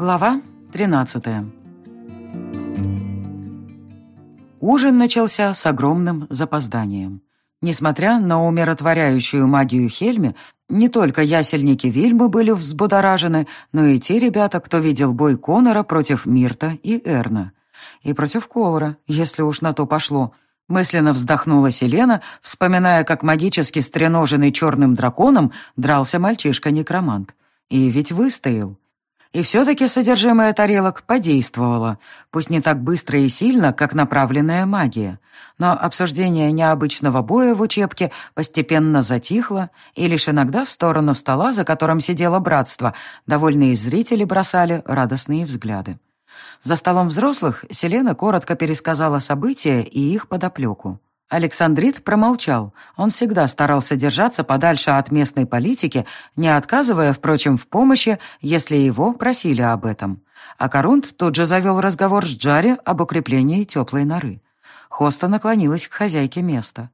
Глава 13 Ужин начался с огромным запозданием. Несмотря на умиротворяющую магию Хельми, не только ясельники Вильмы были взбудоражены, но и те ребята, кто видел бой Конора против Мирта и Эрна. И против Колора, если уж на то пошло. Мысленно вздохнула Селена, вспоминая, как магически стреноженный черным драконом дрался мальчишка-некромант. И ведь выстоял. И все-таки содержимое тарелок подействовало, пусть не так быстро и сильно, как направленная магия. Но обсуждение необычного боя в учебке постепенно затихло, и лишь иногда в сторону стола, за которым сидело братство, довольные зрители бросали радостные взгляды. За столом взрослых Селена коротко пересказала события и их подоплеку. Александрит промолчал. Он всегда старался держаться подальше от местной политики, не отказывая, впрочем, в помощи, если его просили об этом. А Корунд тут же завел разговор с Джари об укреплении теплой норы. Хоста наклонилась к хозяйке места.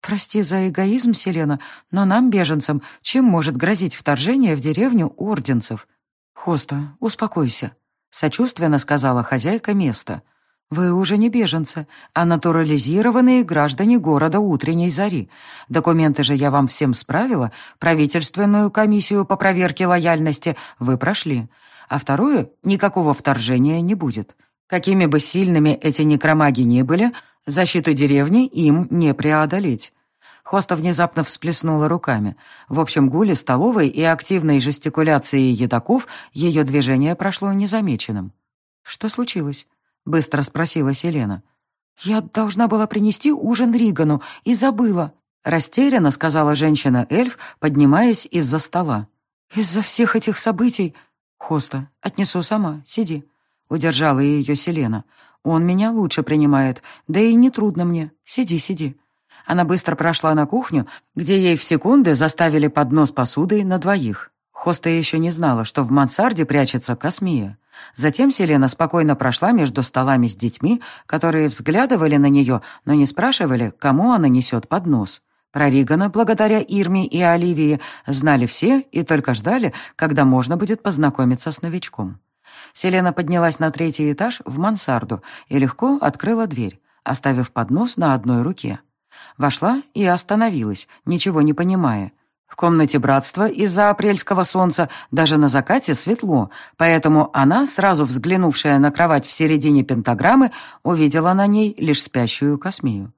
«Прости за эгоизм, Селена, но нам, беженцам, чем может грозить вторжение в деревню орденцев?» «Хоста, успокойся», — сочувственно сказала хозяйка места. «Вы уже не беженцы, а натурализированные граждане города утренней зари. Документы же я вам всем справила, правительственную комиссию по проверке лояльности вы прошли. А второе, никакого вторжения не будет. Какими бы сильными эти некромаги ни были, защиту деревни им не преодолеть». Хоста внезапно всплеснула руками. В общем гуле столовой и активной жестикуляции едоков ее движение прошло незамеченным. «Что случилось?» — быстро спросила Селена. «Я должна была принести ужин Ригану и забыла», — растерянно сказала женщина-эльф, поднимаясь из-за стола. «Из-за всех этих событий...» «Хоста, отнесу сама, сиди», — удержала ее Селена. «Он меня лучше принимает, да и не трудно мне. Сиди, сиди». Она быстро прошла на кухню, где ей в секунды заставили поднос посудой на двоих. Хоста еще не знала, что в мансарде прячется Космия. Затем Селена спокойно прошла между столами с детьми, которые взглядывали на нее, но не спрашивали, кому она несет поднос. Про Ригана, благодаря Ирме и Оливии, знали все и только ждали, когда можно будет познакомиться с новичком. Селена поднялась на третий этаж в мансарду и легко открыла дверь, оставив поднос на одной руке. Вошла и остановилась, ничего не понимая. В комнате братства из-за апрельского солнца даже на закате светло, поэтому она, сразу взглянувшая на кровать в середине пентаграммы, увидела на ней лишь спящую космию.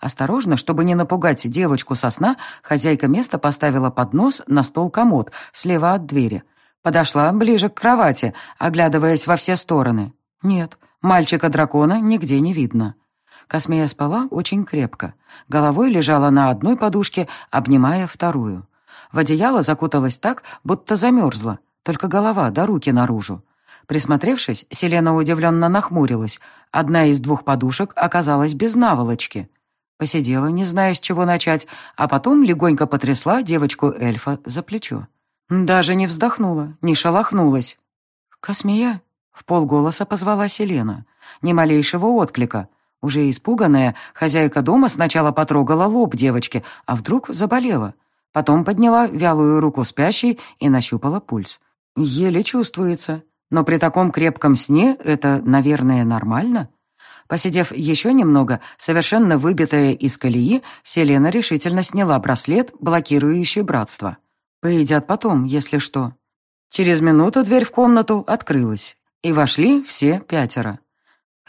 Осторожно, чтобы не напугать девочку со сна, хозяйка места поставила поднос на стол-комод слева от двери. Подошла ближе к кровати, оглядываясь во все стороны. Нет, мальчика-дракона нигде не видно. Космея спала очень крепко. Головой лежала на одной подушке, обнимая вторую. В одеяло закуталась так, будто замерзла, только голова да руки наружу. Присмотревшись, Селена удивленно нахмурилась. Одна из двух подушек оказалась без наволочки. Посидела, не зная, с чего начать, а потом легонько потрясла девочку-эльфа за плечо. Даже не вздохнула, не шелохнулась. «Космея?» — в полголоса позвала Селена. Ни малейшего отклика. Уже испуганная, хозяйка дома сначала потрогала лоб девочки, а вдруг заболела. Потом подняла вялую руку спящей и нащупала пульс. Еле чувствуется. Но при таком крепком сне это, наверное, нормально. Посидев еще немного, совершенно выбитая из колеи, Селена решительно сняла браслет, блокирующий братство. Поедят потом, если что. Через минуту дверь в комнату открылась, и вошли все пятеро.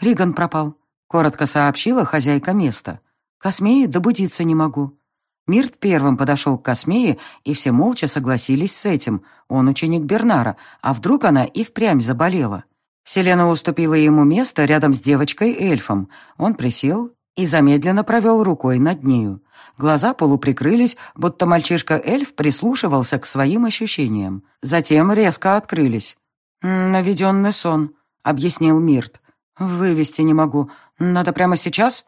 Риган пропал. Коротко сообщила хозяйка места. «Космеи добудиться не могу». Мирт первым подошел к Космее, и все молча согласились с этим. Он ученик Бернара, а вдруг она и впрямь заболела. Селена уступила ему место рядом с девочкой-эльфом. Он присел и замедленно провел рукой над нею. Глаза полуприкрылись, будто мальчишка-эльф прислушивался к своим ощущениям. Затем резко открылись. «Наведенный сон», — объяснил Мирт. «Вывести не могу. Надо прямо сейчас?»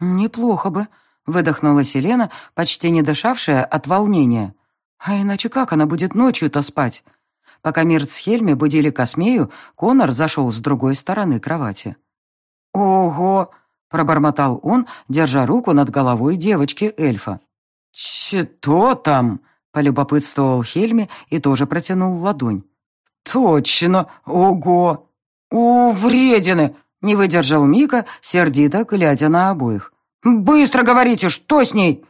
«Неплохо бы», — выдохнула Селена, почти не дышавшая от волнения. «А иначе как она будет ночью-то спать?» Пока Мирт с Хельми будили Космею, Конор зашел с другой стороны кровати. «Ого!» — пробормотал он, держа руку над головой девочки-эльфа. «Что там?» — полюбопытствовал Хельми и тоже протянул ладонь. точно! Ого! У, вредины!» — не выдержал Мика, сердито глядя на обоих. «Быстро говорите, что с ней?»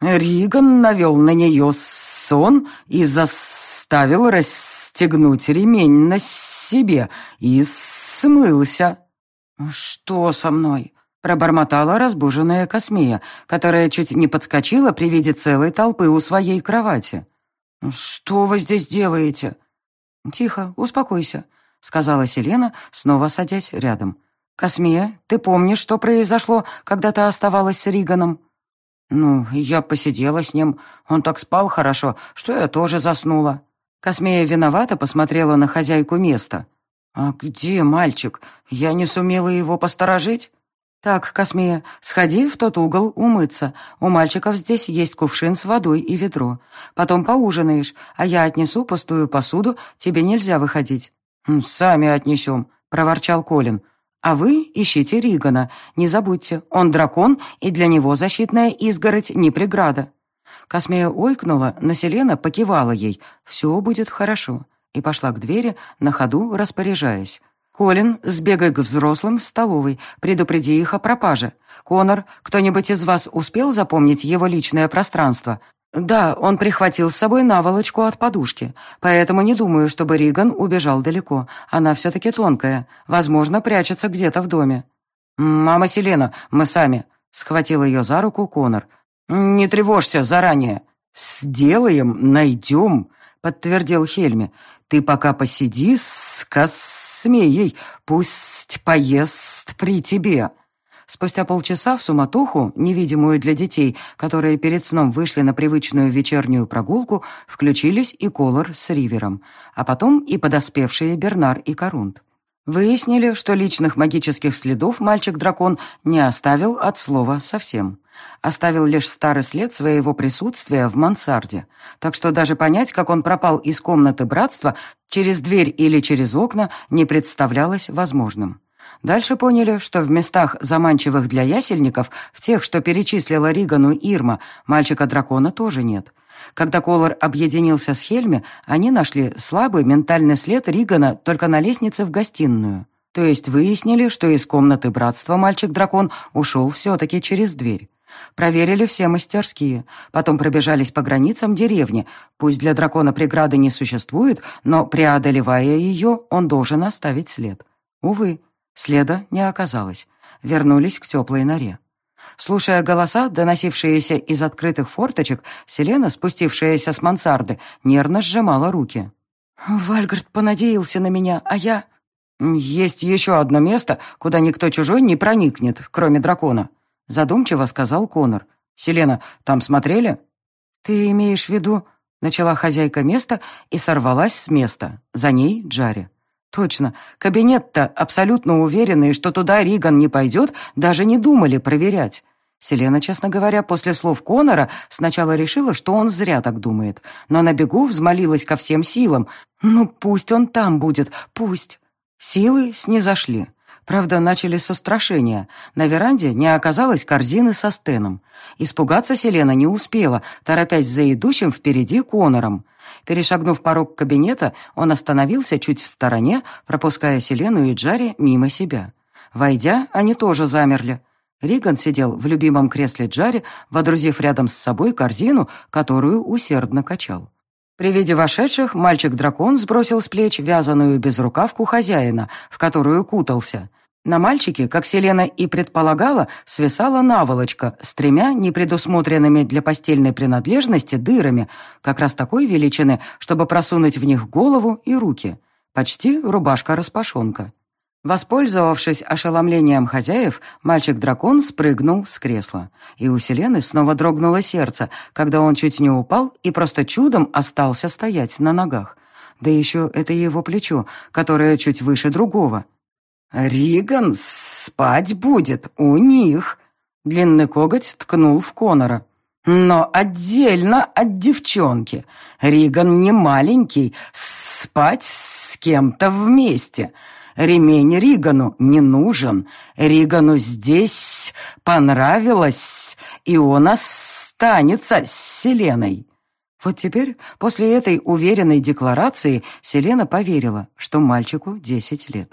Риган навел на нее сон и заставил расстегнуть ремень на себе и смылся. «Что со мной?» — пробормотала разбуженная Космия, которая чуть не подскочила при виде целой толпы у своей кровати. «Что вы здесь делаете?» «Тихо, успокойся», — сказала Селена, снова садясь рядом. «Космия, ты помнишь, что произошло, когда ты оставалась с Риганом?» «Ну, я посидела с ним. Он так спал хорошо, что я тоже заснула». Космея виновата посмотрела на хозяйку места. «А где мальчик? Я не сумела его посторожить?» «Так, Космея, сходи в тот угол умыться. У мальчиков здесь есть кувшин с водой и ведро. Потом поужинаешь, а я отнесу пустую посуду, тебе нельзя выходить». «Сами отнесем», — проворчал Колин. А вы ищите Ригана. Не забудьте, он дракон, и для него защитная изгородь не преграда». Космея ойкнула, но Селена покивала ей. «Все будет хорошо». И пошла к двери, на ходу распоряжаясь. «Колин, сбегай к взрослым в столовой, предупреди их о пропаже. Конор, кто-нибудь из вас успел запомнить его личное пространство? «Да, он прихватил с собой наволочку от подушки, поэтому не думаю, чтобы Риган убежал далеко. Она все-таки тонкая, возможно, прячется где-то в доме». «Мама Селена, мы сами», — схватил ее за руку Конор. «Не тревожься заранее». «Сделаем, найдем», — подтвердил Хельми. «Ты пока посиди с Космеей, пусть поест при тебе». Спустя полчаса в суматоху, невидимую для детей, которые перед сном вышли на привычную вечернюю прогулку, включились и Колор с Ривером, а потом и подоспевшие Бернар и Корунд. Выяснили, что личных магических следов мальчик-дракон не оставил от слова совсем. Оставил лишь старый след своего присутствия в мансарде. Так что даже понять, как он пропал из комнаты братства, через дверь или через окна, не представлялось возможным. Дальше поняли, что в местах, заманчивых для ясельников, в тех, что перечислила Ригану Ирма, мальчика-дракона тоже нет. Когда Колор объединился с Хельми, они нашли слабый ментальный след Ригана только на лестнице в гостиную. То есть выяснили, что из комнаты братства мальчик-дракон ушел все-таки через дверь. Проверили все мастерские, потом пробежались по границам деревни. Пусть для дракона преграды не существует, но, преодолевая ее, он должен оставить след. Увы, Следа не оказалось. Вернулись к теплой норе. Слушая голоса, доносившиеся из открытых форточек, Селена, спустившаяся с мансарды, нервно сжимала руки. «Вальгард понадеялся на меня, а я...» «Есть еще одно место, куда никто чужой не проникнет, кроме дракона», задумчиво сказал Конор. «Селена, там смотрели?» «Ты имеешь в виду...» Начала хозяйка места и сорвалась с места. За ней Джари. Точно. Кабинет-то, абсолютно уверенные, что туда Риган не пойдет, даже не думали проверять. Селена, честно говоря, после слов Конора сначала решила, что он зря так думает, но на бегу взмолилась ко всем силам. «Ну, пусть он там будет, пусть». Силы снизошли. Правда, начали с устрашения. На веранде не оказалось корзины со стеном. Испугаться Селена не успела, торопясь за идущим впереди Конором. Перешагнув порог кабинета, он остановился чуть в стороне, пропуская Селену и Джари мимо себя. Войдя, они тоже замерли. Риган сидел в любимом кресле Джари, водрузив рядом с собой корзину, которую усердно качал. При виде вошедших мальчик-дракон сбросил с плеч вязаную безрукавку хозяина, в которую кутался. На мальчике, как Селена и предполагала, свисала наволочка с тремя непредусмотренными для постельной принадлежности дырами, как раз такой величины, чтобы просунуть в них голову и руки. Почти рубашка-распашонка. Воспользовавшись ошеломлением хозяев, мальчик-дракон спрыгнул с кресла. И у Селены снова дрогнуло сердце, когда он чуть не упал и просто чудом остался стоять на ногах. Да еще это его плечо, которое чуть выше другого. «Риган спать будет у них!» Длинный коготь ткнул в Конора. «Но отдельно от девчонки. Риган не маленький, спать с кем-то вместе». Ремень Ригану не нужен. Ригану здесь понравилось, и он останется с Селеной. Вот теперь, после этой уверенной декларации, Селена поверила, что мальчику 10 лет.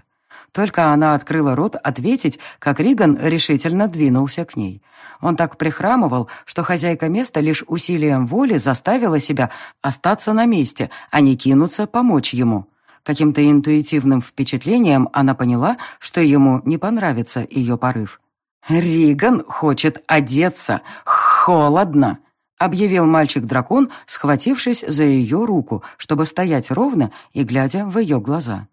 Только она открыла рот ответить, как Риган решительно двинулся к ней. Он так прихрамывал, что хозяйка места лишь усилием воли заставила себя остаться на месте, а не кинуться помочь ему. Каким-то интуитивным впечатлением она поняла, что ему не понравится ее порыв. «Риган хочет одеться. Холодно!» — объявил мальчик-дракон, схватившись за ее руку, чтобы стоять ровно и глядя в ее глаза.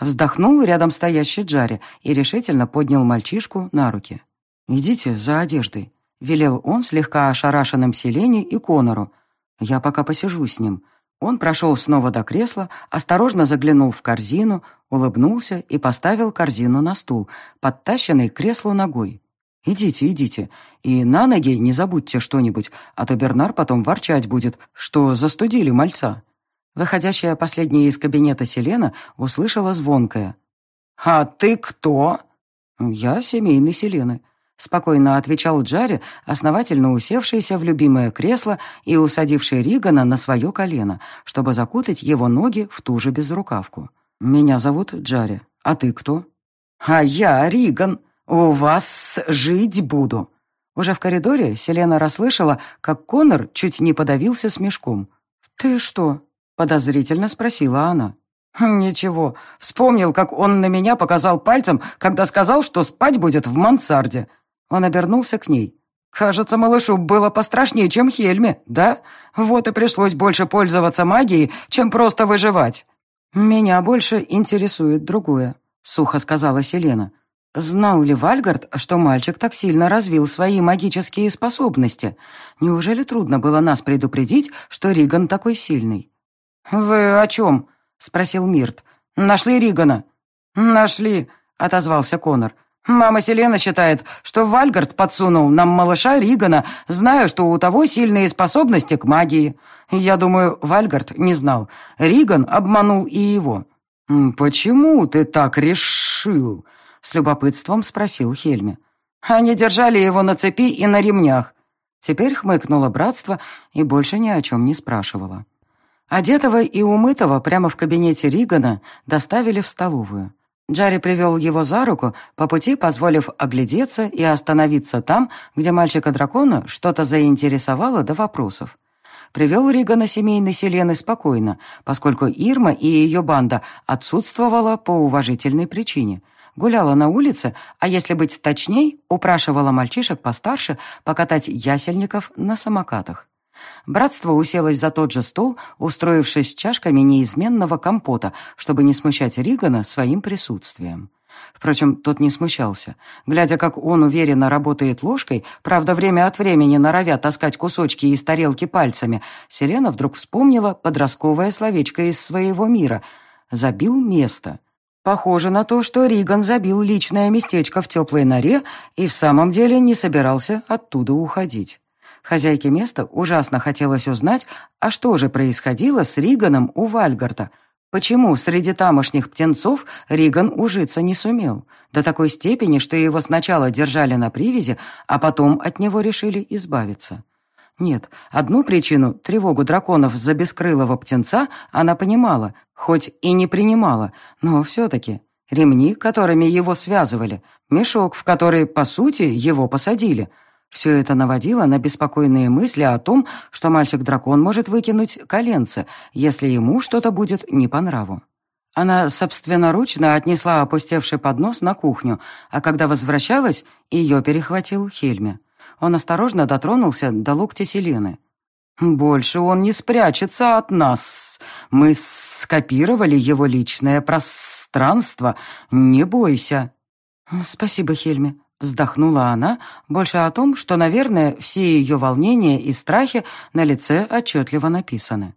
Вздохнул рядом стоящий Джари и решительно поднял мальчишку на руки. «Идите за одеждой», — велел он слегка ошарашенным Селене и Конору. «Я пока посижу с ним». Он прошел снова до кресла, осторожно заглянул в корзину, улыбнулся и поставил корзину на стул, подтащенный к креслу ногой. «Идите, идите. И на ноги не забудьте что-нибудь, а то Бернар потом ворчать будет, что застудили мальца». Выходящая последняя из кабинета Селена услышала звонкое. «А ты кто?» «Я семейный Селены», — спокойно отвечал Джарри, основательно усевшийся в любимое кресло и усадивший Ригана на свое колено, чтобы закутать его ноги в ту же безрукавку. «Меня зовут Джарри. А ты кто?» «А я Риган. У вас жить буду». Уже в коридоре Селена расслышала, как Конор чуть не подавился смешком. «Ты что, Подозрительно спросила она. «Ничего. Вспомнил, как он на меня показал пальцем, когда сказал, что спать будет в мансарде». Он обернулся к ней. «Кажется, малышу было пострашнее, чем Хельме, да? Вот и пришлось больше пользоваться магией, чем просто выживать». «Меня больше интересует другое», — сухо сказала Селена. Знал ли Вальгард, что мальчик так сильно развил свои магические способности? Неужели трудно было нас предупредить, что Риган такой сильный? «Вы о чем?» — спросил Мирт. «Нашли Ригана?» «Нашли», — отозвался Конор. «Мама Селена считает, что Вальгард подсунул нам малыша Ригана, зная, что у того сильные способности к магии. Я думаю, Вальгард не знал. Риган обманул и его». «Почему ты так решил?» — с любопытством спросил Хельми. «Они держали его на цепи и на ремнях». Теперь хмыкнуло братство и больше ни о чем не спрашивало. Одетого и умытого прямо в кабинете Ригана доставили в столовую. Джарри привел его за руку, по пути позволив оглядеться и остановиться там, где мальчика-дракона что-то заинтересовало до вопросов. Привел Ригана семейной Селены спокойно, поскольку Ирма и ее банда отсутствовала по уважительной причине. Гуляла на улице, а если быть точней, упрашивала мальчишек постарше покатать ясельников на самокатах. Братство уселось за тот же стол, устроившись чашками неизменного компота, чтобы не смущать Ригана своим присутствием. Впрочем, тот не смущался. Глядя, как он уверенно работает ложкой, правда, время от времени норовя таскать кусочки из тарелки пальцами, Селена вдруг вспомнила подростковое словечко из своего мира «забил место». Похоже на то, что Риган забил личное местечко в теплой норе и в самом деле не собирался оттуда уходить. Хозяйке места ужасно хотелось узнать, а что же происходило с Риганом у Вальгарта. Почему среди тамошних птенцов Риган ужиться не сумел? До такой степени, что его сначала держали на привязи, а потом от него решили избавиться. Нет, одну причину, тревогу драконов за бескрылого птенца, она понимала, хоть и не принимала, но все-таки. Ремни, которыми его связывали, мешок, в который, по сути, его посадили — все это наводило на беспокойные мысли о том, что мальчик-дракон может выкинуть коленце, если ему что-то будет не по нраву. Она собственноручно отнесла опустевший поднос на кухню, а когда возвращалась, ее перехватил Хельме. Он осторожно дотронулся до локтя Селены. «Больше он не спрячется от нас. Мы скопировали его личное пространство. Не бойся». «Спасибо, Хельме», Вздохнула она, больше о том, что, наверное, все ее волнения и страхи на лице отчетливо написаны.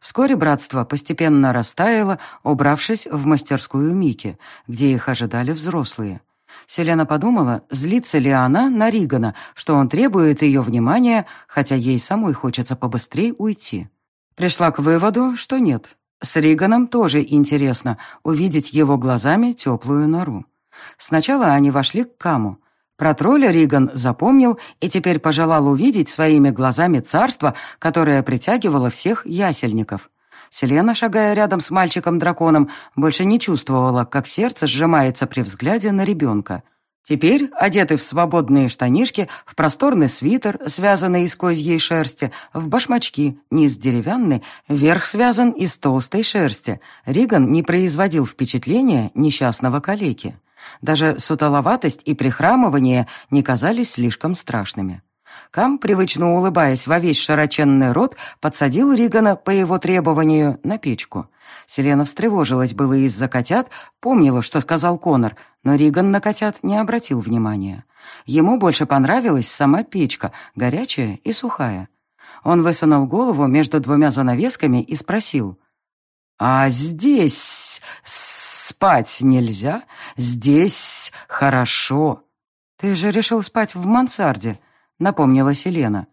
Вскоре братство постепенно растаяло, убравшись в мастерскую Мики, где их ожидали взрослые. Селена подумала, злится ли она на Ригана, что он требует ее внимания, хотя ей самой хочется побыстрее уйти. Пришла к выводу, что нет. С Риганом тоже интересно увидеть его глазами теплую нору. Сначала они вошли к Каму. Про тролля Риган запомнил и теперь пожелал увидеть своими глазами царство, которое притягивало всех ясельников. Селена, шагая рядом с мальчиком-драконом, больше не чувствовала, как сердце сжимается при взгляде на ребенка. Теперь, одетый в свободные штанишки, в просторный свитер, связанный из козьей шерсти, в башмачки, низ деревянный, верх связан из толстой шерсти, Риган не производил впечатления несчастного калеки. Даже сутоловатость и прихрамывание не казались слишком страшными. Кам, привычно улыбаясь во весь широченный рот, подсадил Ригана по его требованию на печку. Селена встревожилась было из-за котят, помнила, что сказал Конор, но Риган на котят не обратил внимания. Ему больше понравилась сама печка, горячая и сухая. Он высунул голову между двумя занавесками и спросил. «А здесь спать нельзя? Здесь хорошо». «Ты же решил спать в мансарде», — напомнила Селена.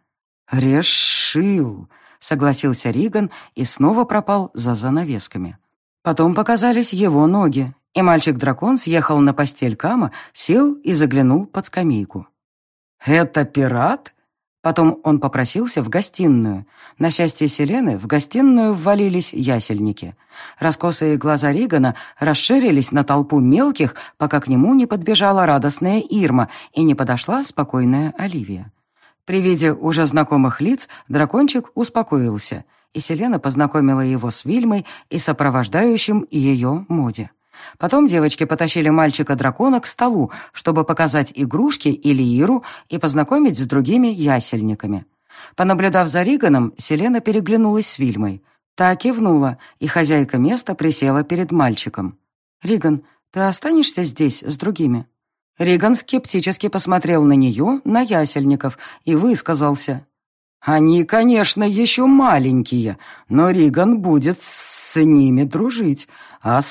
«Решил», — согласился Риган и снова пропал за занавесками. Потом показались его ноги, и мальчик-дракон съехал на постель Кама, сел и заглянул под скамейку. «Это пират?» Потом он попросился в гостиную. На счастье Селены в гостиную ввалились ясельники. Раскосые глаза Ригана расширились на толпу мелких, пока к нему не подбежала радостная Ирма и не подошла спокойная Оливия. При виде уже знакомых лиц дракончик успокоился, и Селена познакомила его с Вильмой и сопровождающим ее Моди. Потом девочки потащили мальчика-дракона к столу, чтобы показать игрушки или Иру и познакомить с другими ясельниками. Понаблюдав за Риганом, Селена переглянулась с Вильмой. Та кивнула, и хозяйка места присела перед мальчиком. «Риган, ты останешься здесь с другими?» Риган скептически посмотрел на нее, на ясельников, и высказался. «Они, конечно, еще маленькие, но Риган будет с ними дружить, а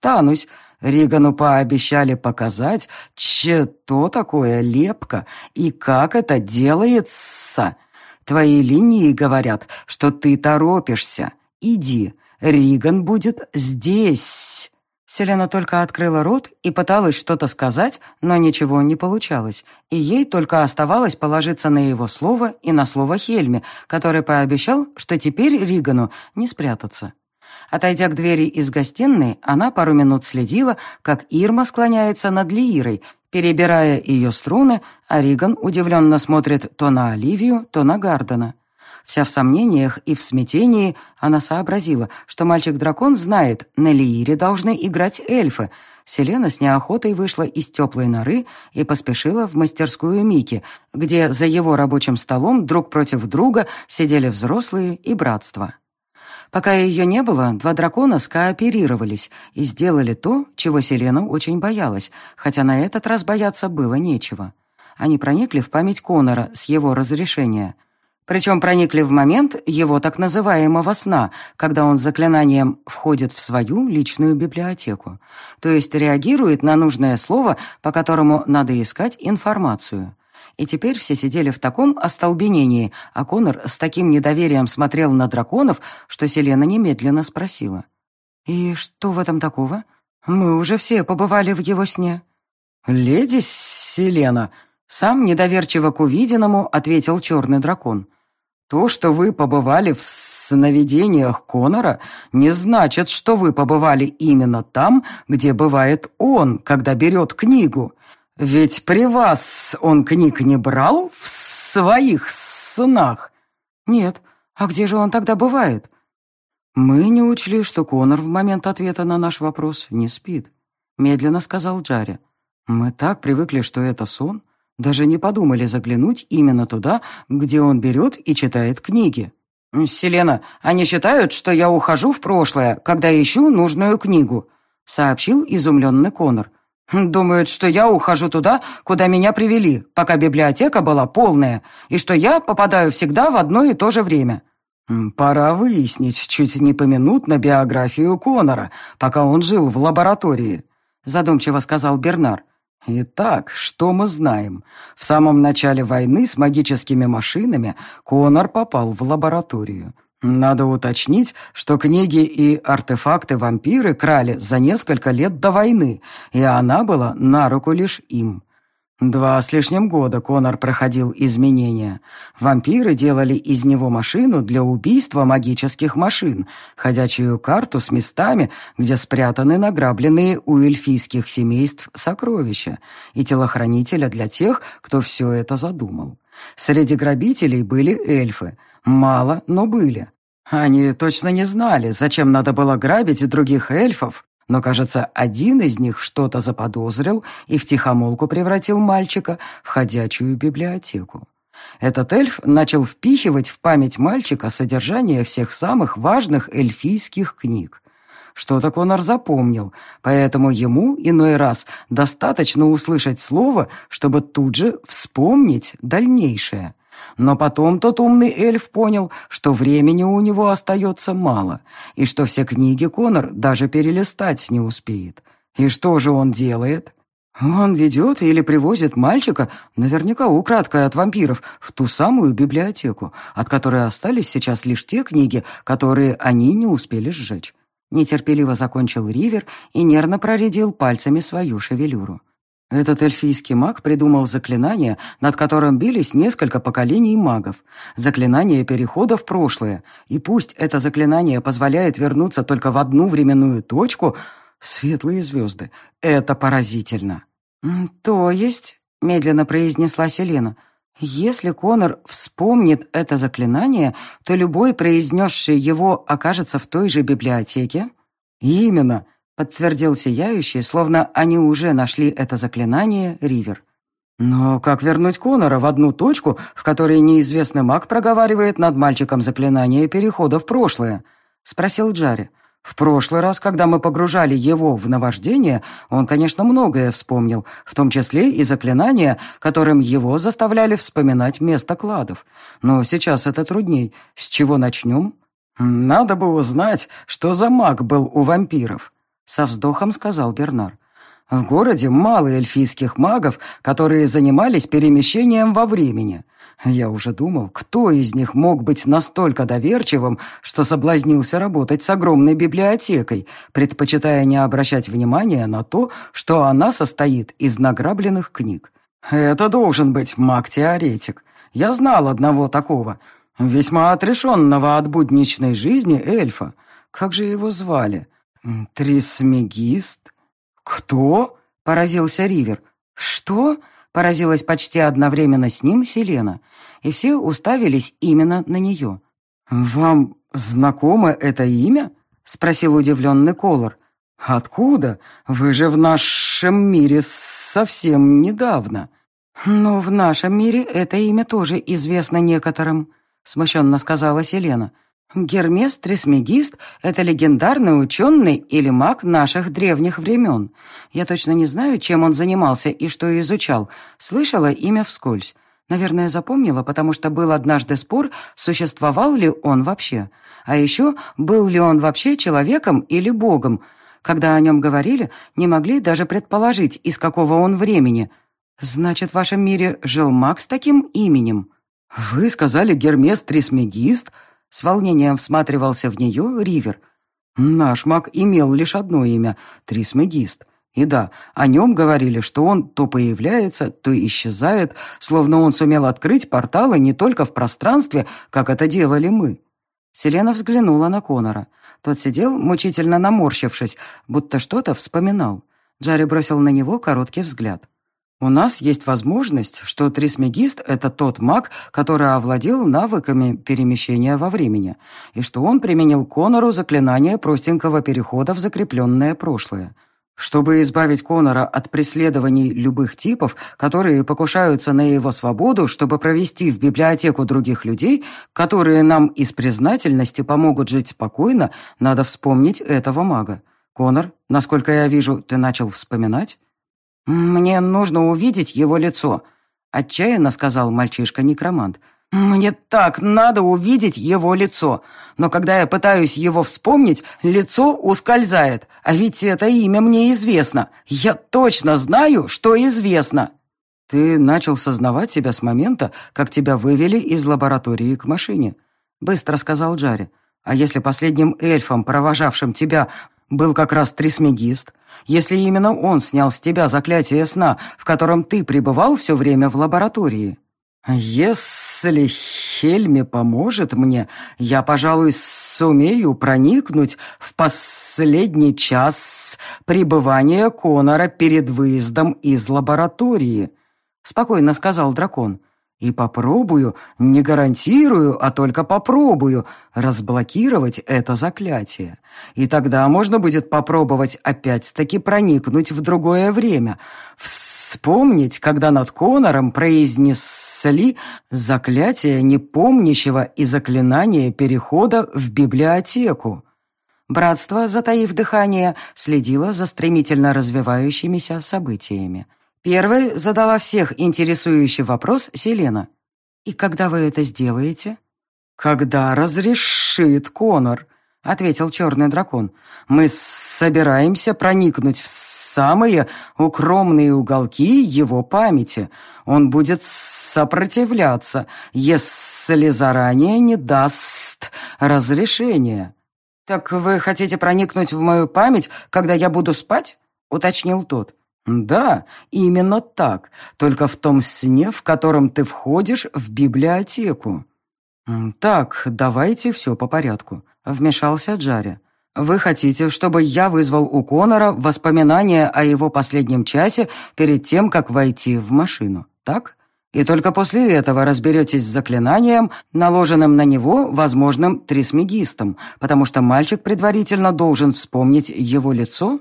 останусь. Ригану пообещали показать, что такое лепка и как это делается. Твои линии говорят, что ты торопишься. Иди, Риган будет здесь». Селена только открыла рот и пыталась что-то сказать, но ничего не получалось, и ей только оставалось положиться на его слово и на слово Хельме, который пообещал, что теперь Ригану не спрятаться. Отойдя к двери из гостиной, она пару минут следила, как Ирма склоняется над Лиирой, перебирая ее струны, а Риган удивленно смотрит то на Оливию, то на Гардена. Вся в сомнениях и в смятении, она сообразила, что мальчик-дракон знает, на Лиире должны играть эльфы. Селена с неохотой вышла из теплой норы и поспешила в мастерскую Мики, где за его рабочим столом друг против друга сидели взрослые и братство. Пока ее не было, два дракона скооперировались и сделали то, чего Селена очень боялась, хотя на этот раз бояться было нечего. Они проникли в память Конора с его разрешения – причем проникли в момент его так называемого сна, когда он заклинанием входит в свою личную библиотеку, то есть реагирует на нужное слово, по которому надо искать информацию. И теперь все сидели в таком остолбенении, а Конор с таким недоверием смотрел на драконов, что Селена немедленно спросила. «И что в этом такого? Мы уже все побывали в его сне». «Леди Селена», — сам недоверчиво к увиденному ответил черный дракон — то, что вы побывали в сновидениях Конора, не значит, что вы побывали именно там, где бывает он, когда берет книгу. Ведь при вас он книг не брал в своих снах. Нет, а где же он тогда бывает? Мы не учли, что Конор в момент ответа на наш вопрос не спит, медленно сказал Джарри. Мы так привыкли, что это сон, даже не подумали заглянуть именно туда, где он берет и читает книги. «Селена, они считают, что я ухожу в прошлое, когда ищу нужную книгу», сообщил изумленный Конор. «Думают, что я ухожу туда, куда меня привели, пока библиотека была полная, и что я попадаю всегда в одно и то же время». «Пора выяснить чуть не поминутно биографию Конора, пока он жил в лаборатории», задумчиво сказал Бернар. Итак, что мы знаем? В самом начале войны с магическими машинами Конор попал в лабораторию. Надо уточнить, что книги и артефакты вампиры крали за несколько лет до войны, и она была на руку лишь им. Два с лишним года Конор проходил изменения. Вампиры делали из него машину для убийства магических машин, ходячую карту с местами, где спрятаны награбленные у эльфийских семейств сокровища, и телохранителя для тех, кто все это задумал. Среди грабителей были эльфы. Мало, но были. Они точно не знали, зачем надо было грабить других эльфов, но, кажется, один из них что-то заподозрил и втихомолку превратил мальчика в ходячую библиотеку. Этот эльф начал впихивать в память мальчика содержание всех самых важных эльфийских книг. Что-то Конор запомнил, поэтому ему иной раз достаточно услышать слово, чтобы тут же вспомнить дальнейшее. Но потом тот умный эльф понял, что времени у него остается мало, и что все книги Конор даже перелистать не успеет. И что же он делает? Он ведет или привозит мальчика, наверняка украдкой от вампиров, в ту самую библиотеку, от которой остались сейчас лишь те книги, которые они не успели сжечь. Нетерпеливо закончил Ривер и нервно проредил пальцами свою шевелюру. Этот эльфийский маг придумал заклинание, над которым бились несколько поколений магов. Заклинание перехода в прошлое. И пусть это заклинание позволяет вернуться только в одну временную точку, светлые звезды, это поразительно. «То есть», — медленно произнесла Селена, «если Конор вспомнит это заклинание, то любой, произнесший его, окажется в той же библиотеке?» «Именно», подтвердил сияющий, словно они уже нашли это заклинание, Ривер. Но как вернуть Конора в одну точку, в которой неизвестный маг проговаривает над мальчиком заклинание перехода в прошлое? Спросил Джарри. В прошлый раз, когда мы погружали его в наваждение, он, конечно, многое вспомнил, в том числе и заклинания, которым его заставляли вспоминать место кладов. Но сейчас это трудней. С чего начнем? Надо бы узнать, что за маг был у вампиров. Со вздохом сказал Бернар. В городе мало эльфийских магов, которые занимались перемещением во времени. Я уже думал, кто из них мог быть настолько доверчивым, что соблазнился работать с огромной библиотекой, предпочитая не обращать внимания на то, что она состоит из награбленных книг. Это должен быть маг-теоретик. Я знал одного такого, весьма отрешенного от будничной жизни эльфа. Как же его звали? «Трисмегист? Кто?» — поразился Ривер. «Что?» — поразилась почти одновременно с ним Селена, и все уставились именно на нее. «Вам знакомо это имя?» — спросил удивленный Колор. «Откуда? Вы же в нашем мире совсем недавно». «Ну, в нашем мире это имя тоже известно некоторым», — смущенно сказала Селена. Гермес Трисмегист — это легендарный ученый или маг наших древних времен. Я точно не знаю, чем он занимался и что изучал. Слышала имя вскользь. Наверное, запомнила, потому что был однажды спор, существовал ли он вообще. А еще, был ли он вообще человеком или богом. Когда о нем говорили, не могли даже предположить, из какого он времени. Значит, в вашем мире жил маг с таким именем? «Вы сказали Гермес Трисмегист?» С волнением всматривался в нее Ривер. Наш маг имел лишь одно имя — Трисмегист. И да, о нем говорили, что он то появляется, то исчезает, словно он сумел открыть порталы не только в пространстве, как это делали мы. Селена взглянула на Конора. Тот сидел, мучительно наморщившись, будто что-то вспоминал. Джарри бросил на него короткий взгляд. У нас есть возможность, что трисмегист — это тот маг, который овладел навыками перемещения во времени, и что он применил Конору заклинание простенького перехода в закрепленное прошлое. Чтобы избавить Конора от преследований любых типов, которые покушаются на его свободу, чтобы провести в библиотеку других людей, которые нам из признательности помогут жить спокойно, надо вспомнить этого мага. Конор, насколько я вижу, ты начал вспоминать? «Мне нужно увидеть его лицо», — отчаянно сказал мальчишка-некромант. «Мне так надо увидеть его лицо, но когда я пытаюсь его вспомнить, лицо ускользает, а ведь это имя мне известно. Я точно знаю, что известно». «Ты начал сознавать себя с момента, как тебя вывели из лаборатории к машине», — быстро сказал Джарри. «А если последним эльфом, провожавшим тебя, был как раз трисмегист. Если именно он снял с тебя заклятие сна, в котором ты пребывал все время в лаборатории. Если Хельме поможет мне, я, пожалуй, сумею проникнуть в последний час пребывания Конора перед выездом из лаборатории», — спокойно сказал дракон. «И попробую, не гарантирую, а только попробую разблокировать это заклятие. И тогда можно будет попробовать опять-таки проникнуть в другое время, вспомнить, когда над Конором произнесли заклятие непомнящего и заклинание перехода в библиотеку. Братство, затаив дыхание, следило за стремительно развивающимися событиями. Первой задала всех интересующий вопрос Селена. «И когда вы это сделаете?» «Когда разрешит Конор», — ответил черный дракон. «Мы собираемся проникнуть в самые укромные уголки его памяти. Он будет сопротивляться, если заранее не даст разрешения. «Так вы хотите проникнуть в мою память, когда я буду спать?» — уточнил тот. «Да, именно так, только в том сне, в котором ты входишь в библиотеку». «Так, давайте все по порядку», — вмешался Джарри. «Вы хотите, чтобы я вызвал у Конора воспоминания о его последнем часе перед тем, как войти в машину, так? И только после этого разберетесь с заклинанием, наложенным на него возможным трисмегистом, потому что мальчик предварительно должен вспомнить его лицо?»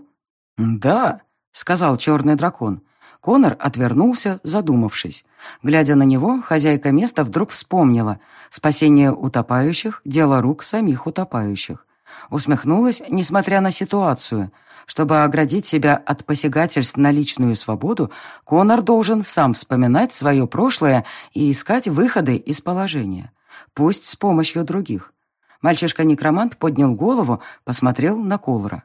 «Да», — сказал черный дракон. Конор отвернулся, задумавшись. Глядя на него, хозяйка места вдруг вспомнила. Спасение утопающих — дело рук самих утопающих. Усмехнулась, несмотря на ситуацию. Чтобы оградить себя от посягательств на личную свободу, Конор должен сам вспоминать свое прошлое и искать выходы из положения. Пусть с помощью других. Мальчишка-некромант поднял голову, посмотрел на Колора.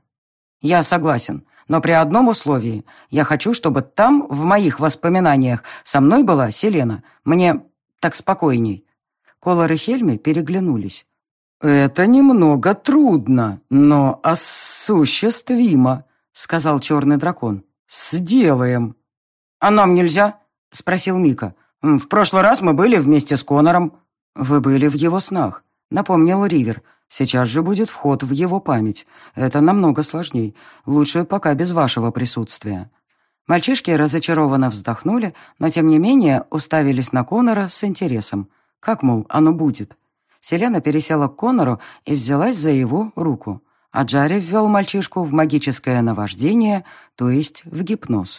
«Я согласен, но при одном условии. Я хочу, чтобы там, в моих воспоминаниях, со мной была Селена. Мне так спокойней». Колор и Хельми переглянулись. «Это немного трудно, но осуществимо», — сказал черный дракон. «Сделаем». «А нам нельзя?» — спросил Мика. «В прошлый раз мы были вместе с Конором». «Вы были в его снах», — напомнил Ривер. «Сейчас же будет вход в его память. Это намного сложней. Лучше пока без вашего присутствия». Мальчишки разочарованно вздохнули, но тем не менее уставились на Конора с интересом. Как, мол, оно будет? Селена пересела к Конору и взялась за его руку, а Джарри ввел мальчишку в магическое наваждение, то есть в гипноз.